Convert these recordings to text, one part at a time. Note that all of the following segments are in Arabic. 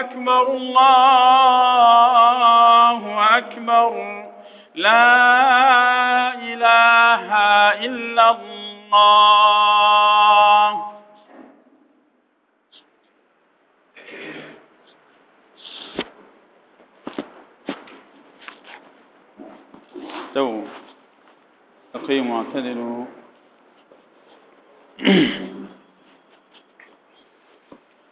أكبر الله أكبر. لا إله إلا الله. تو أقيموا واعتدلوا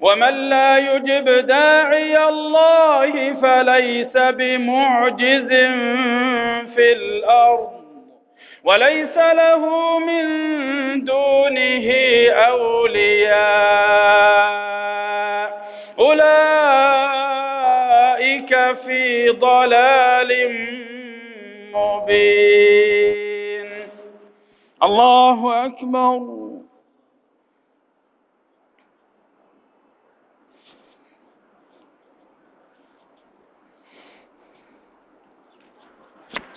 ومن لا يجب داعي الله فليس بمعجز في الأرض وليس له من دونه أولياء أولئك في ضلال مبين الله أكبر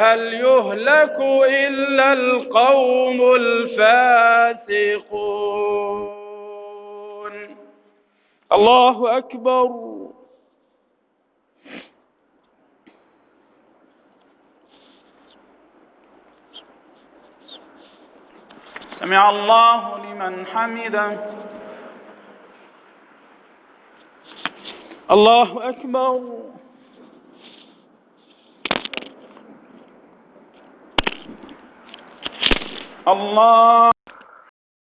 فهل يهلك إلا القوم الفاسقون؟ الله أكبر. سمع الله لمن حمده. الله أكبر. الله